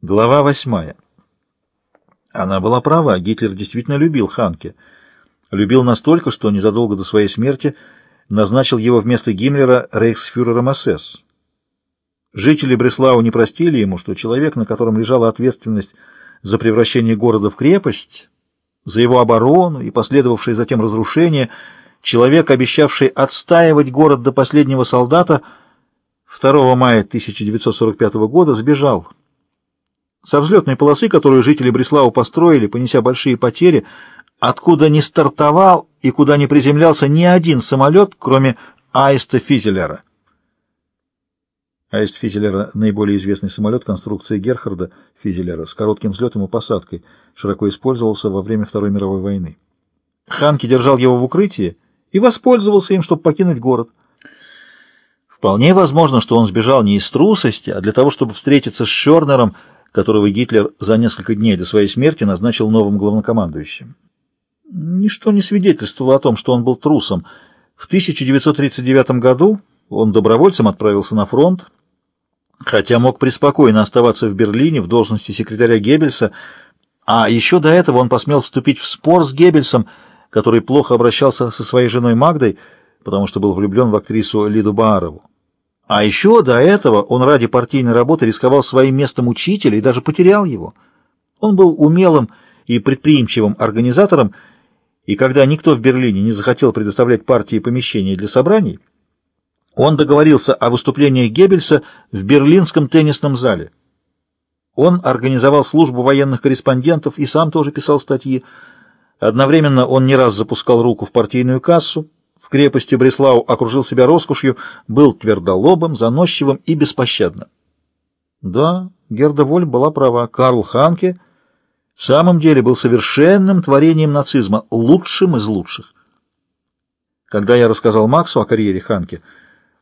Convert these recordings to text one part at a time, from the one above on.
Глава восьмая. Она была права, Гитлер действительно любил Ханке. Любил настолько, что незадолго до своей смерти назначил его вместо Гиммлера рейхсфюрером СС. Жители Бреслау не простили ему, что человек, на котором лежала ответственность за превращение города в крепость, за его оборону и последовавшее затем разрушение, человек, обещавший отстаивать город до последнего солдата, 2 мая 1945 года сбежал со взлетной полосы, которую жители Бреслау построили, понеся большие потери, откуда не стартовал и куда не приземлялся ни один самолет, кроме Аиста Физелера. Аист Физелера — наиболее известный самолет конструкции Герхарда Физелера с коротким взлетом и посадкой, широко использовался во время Второй мировой войны. Ханки держал его в укрытии и воспользовался им, чтобы покинуть город. Вполне возможно, что он сбежал не из трусости, а для того, чтобы встретиться с Шернером, которого Гитлер за несколько дней до своей смерти назначил новым главнокомандующим. Ничто не свидетельствовало о том, что он был трусом. В 1939 году он добровольцем отправился на фронт, хотя мог преспокойно оставаться в Берлине в должности секретаря Геббельса, а еще до этого он посмел вступить в спор с Геббельсом, который плохо обращался со своей женой Магдой, потому что был влюблен в актрису Лиду Баарову. А еще до этого он ради партийной работы рисковал своим местом учителя и даже потерял его. Он был умелым и предприимчивым организатором, и когда никто в Берлине не захотел предоставлять партии помещения для собраний, он договорился о выступлениях Геббельса в берлинском теннисном зале. Он организовал службу военных корреспондентов и сам тоже писал статьи. Одновременно он не раз запускал руку в партийную кассу, в крепости Бреслау окружил себя роскошью, был твердолобым, заносчивым и беспощадным. Да, Герда Воль была права. Карл Ханке в самом деле был совершенным творением нацизма, лучшим из лучших. Когда я рассказал Максу о карьере Ханке,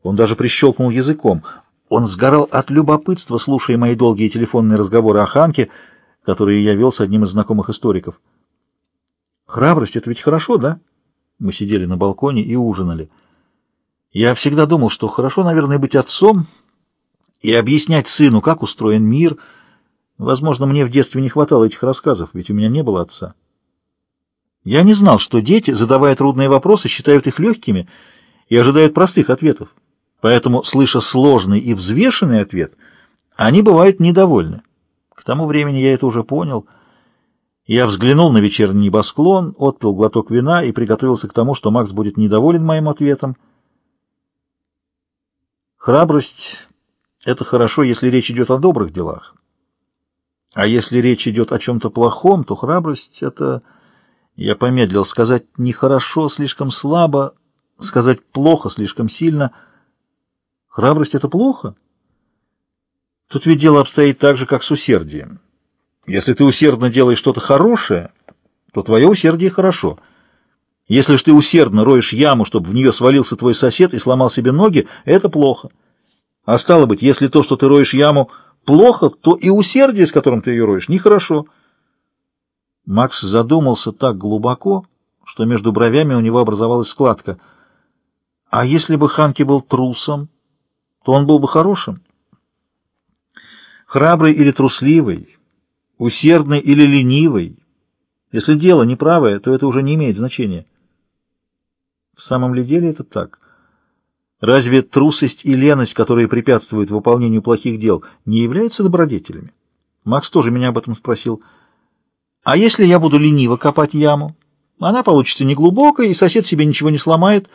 он даже прищелкнул языком. Он сгорал от любопытства, слушая мои долгие телефонные разговоры о Ханке, которые я вел с одним из знакомых историков. «Храбрость — это ведь хорошо, да?» Мы сидели на балконе и ужинали. Я всегда думал, что хорошо, наверное, быть отцом и объяснять сыну, как устроен мир. Возможно, мне в детстве не хватало этих рассказов, ведь у меня не было отца. Я не знал, что дети, задавая трудные вопросы, считают их легкими и ожидают простых ответов. Поэтому, слыша сложный и взвешенный ответ, они бывают недовольны. К тому времени я это уже понял — я взглянул на вечерний небосклон, отпил глоток вина и приготовился к тому, что Макс будет недоволен моим ответом. Храбрость — это хорошо, если речь идет о добрых делах. А если речь идет о чем-то плохом, то храбрость — это... Я помедлил сказать нехорошо, слишком слабо, сказать плохо, слишком сильно. Храбрость — это плохо? Тут ведь дело обстоит так же, как с усердием. Если ты усердно делаешь что-то хорошее, то твое усердие хорошо. Если же ты усердно роешь яму, чтобы в нее свалился твой сосед и сломал себе ноги, это плохо. А стало быть, если то, что ты роешь яму, плохо, то и усердие, с которым ты ее роешь, нехорошо. Макс задумался так глубоко, что между бровями у него образовалась складка. А если бы Ханки был трусом, то он был бы хорошим? Храбрый или трусливый? Усердный или ленивый. Если дело неправое, то это уже не имеет значения. В самом ли деле это так? Разве трусость и леность, которые препятствуют выполнению плохих дел, не являются добродетелями? Макс тоже меня об этом спросил. А если я буду лениво копать яму? Она получится неглубокой, и сосед себе ничего не сломает.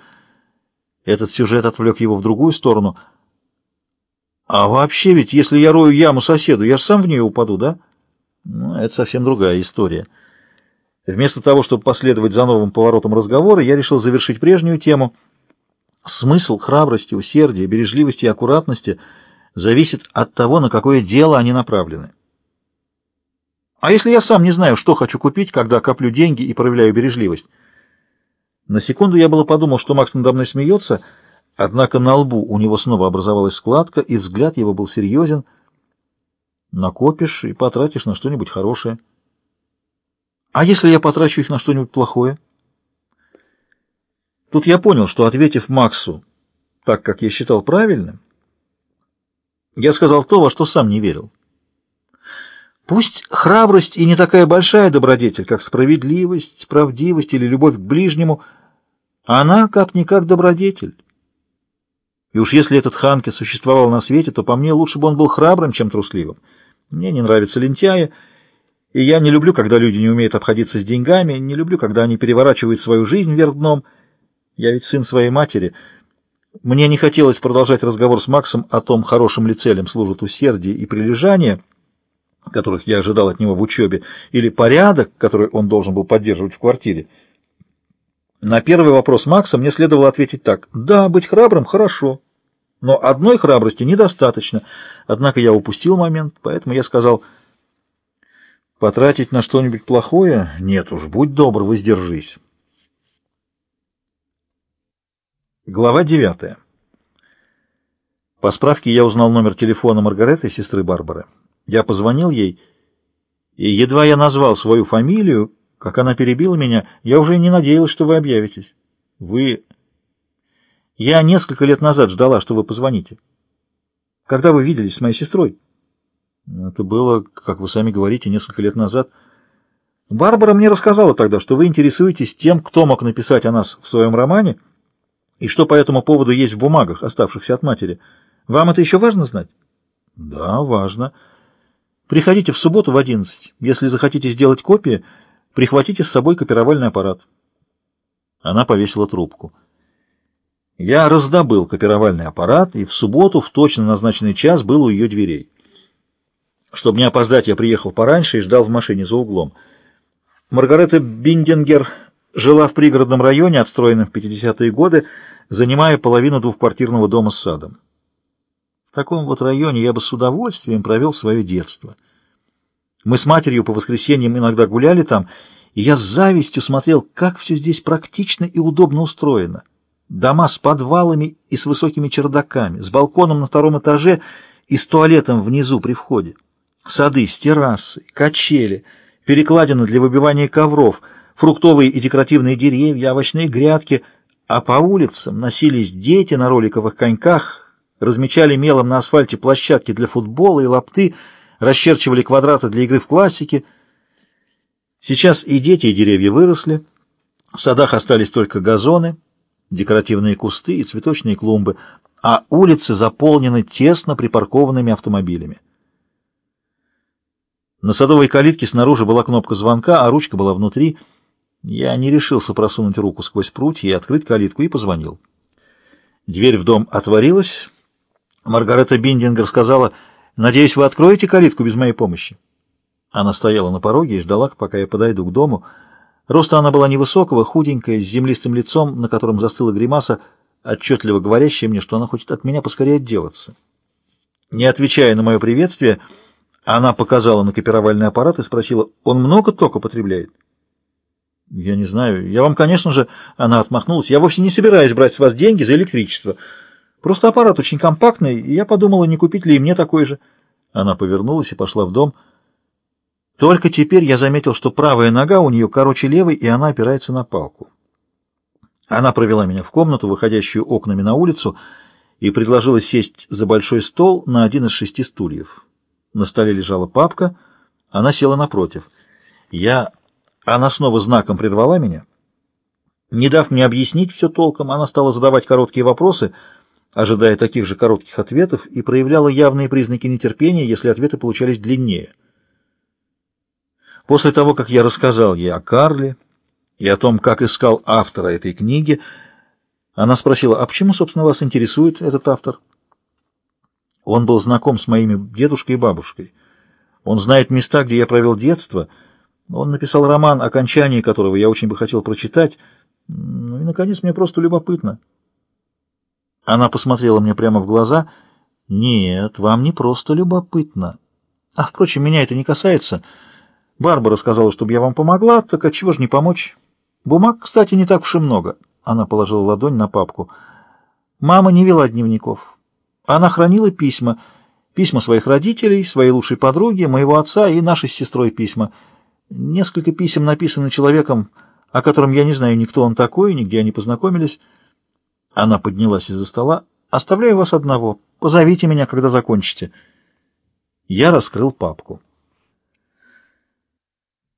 Этот сюжет отвлек его в другую сторону. А вообще ведь, если я рою яму соседу, я же сам в нее упаду, да? Но это совсем другая история. Вместо того, чтобы последовать за новым поворотом разговора, я решил завершить прежнюю тему. Смысл храбрости, усердия, бережливости и аккуратности зависит от того, на какое дело они направлены. А если я сам не знаю, что хочу купить, когда коплю деньги и проявляю бережливость? На секунду я было подумал, что Макс надо мной смеется, однако на лбу у него снова образовалась складка, и взгляд его был серьезен — Накопишь и потратишь на что-нибудь хорошее. А если я потрачу их на что-нибудь плохое? Тут я понял, что, ответив Максу так, как я считал правильным, я сказал то, во что сам не верил. Пусть храбрость и не такая большая добродетель, как справедливость, правдивость или любовь к ближнему, она как-никак добродетель. И уж если этот Ханке существовал на свете, то по мне лучше бы он был храбрым, чем трусливым. Мне не нравятся лентяи, и я не люблю, когда люди не умеют обходиться с деньгами, не люблю, когда они переворачивают свою жизнь вверх дном. Я ведь сын своей матери. Мне не хотелось продолжать разговор с Максом о том, хорошим ли целям служат усердие и прилежание, которых я ожидал от него в учебе, или порядок, который он должен был поддерживать в квартире. На первый вопрос Макса мне следовало ответить так. Да, быть храбрым – хорошо. Но одной храбрости недостаточно. Однако я упустил момент, поэтому я сказал, потратить на что-нибудь плохое? Нет уж, будь добр, воздержись. Глава девятая. По справке я узнал номер телефона Маргареты, сестры Барбары. Я позвонил ей, и едва я назвал свою фамилию, как она перебила меня, я уже не надеялась, что вы объявитесь. Вы... Я несколько лет назад ждала, что вы позвоните. Когда вы виделись с моей сестрой? Это было, как вы сами говорите, несколько лет назад. Барбара мне рассказала тогда, что вы интересуетесь тем, кто мог написать о нас в своем романе, и что по этому поводу есть в бумагах, оставшихся от матери. Вам это еще важно знать? Да, важно. Приходите в субботу в одиннадцать. Если захотите сделать копии, Прихватите с собой копировальный аппарат. Она повесила трубку. Я раздобыл копировальный аппарат, и в субботу в точно назначенный час был у ее дверей. Чтобы не опоздать, я приехал пораньше и ждал в машине за углом. Маргарета Биндингер жила в пригородном районе, отстроенном в 50-е годы, занимая половину двухквартирного дома с садом. В таком вот районе я бы с удовольствием провел свое детство — мы с матерью по воскресеньям иногда гуляли там, и я с завистью смотрел, как все здесь практично и удобно устроено. Дома с подвалами и с высокими чердаками, с балконом на втором этаже и с туалетом внизу при входе. Сады с террасой, качели, перекладины для выбивания ковров, фруктовые и декоративные деревья, овощные грядки, а по улицам носились дети на роликовых коньках, размечали мелом на асфальте площадки для футбола и лапты, расчерчивали квадраты для игры в классике. Сейчас и дети, и деревья выросли. В садах остались только газоны, декоративные кусты и цветочные клумбы, а улицы заполнены тесно припаркованными автомобилями. На садовой калитке снаружи была кнопка звонка, а ручка была внутри. Я не решился просунуть руку сквозь прутья и открыть калитку, и позвонил. Дверь в дом отворилась. Маргарета Биндингер сказала — Надеюсь, вы откроете калитку без моей помощи?» Она стояла на пороге и ждала, пока я подойду к дому. Роста она была невысокого, худенькая, с землистым лицом, на котором застыла гримаса, отчетливо говорящая мне, что она хочет от меня поскорее отделаться. Не отвечая на мое приветствие, она показала на копировальный аппарат и спросила, «Он много тока потребляет?» «Я не знаю. Я вам, конечно же...» Она отмахнулась. «Я вовсе не собираюсь брать с вас деньги за электричество». Просто аппарат очень компактный, и я подумала, не купить ли и мне такой же. Она повернулась и пошла в дом. Только теперь я заметил, что правая нога у нее короче левой, и она опирается на палку. Она провела меня в комнату, выходящую окнами на улицу, и предложила сесть за большой стол на один из шести стульев. На столе лежала папка, она села напротив. Я... Она снова знаком прервала меня. Не дав мне объяснить все толком, она стала задавать короткие вопросы — ожидая таких же коротких ответов, и проявляла явные признаки нетерпения, если ответы получались длиннее. После того, как я рассказал ей о Карле и о том, как искал автора этой книги, она спросила, а почему, собственно, вас интересует этот автор? Он был знаком с моими дедушкой и бабушкой. Он знает места, где я провел детство. Он написал роман, окончание которого я очень бы хотел прочитать. Ну и, наконец, мне просто любопытно. Она посмотрела мне прямо в глаза. «Нет, вам не просто любопытно. А, впрочем, меня это не касается. Барбара сказала, чтобы я вам помогла, так отчего же не помочь? Бумаг, кстати, не так уж и много». Она положила ладонь на папку. «Мама не вела дневников. Она хранила письма. Письма своих родителей, своей лучшей подруги, моего отца и нашей с сестрой письма. Несколько писем написаны человеком, о котором я не знаю ни кто он такой, нигде они познакомились». Она поднялась из-за стола. «Оставляю вас одного. Позовите меня, когда закончите». Я раскрыл папку.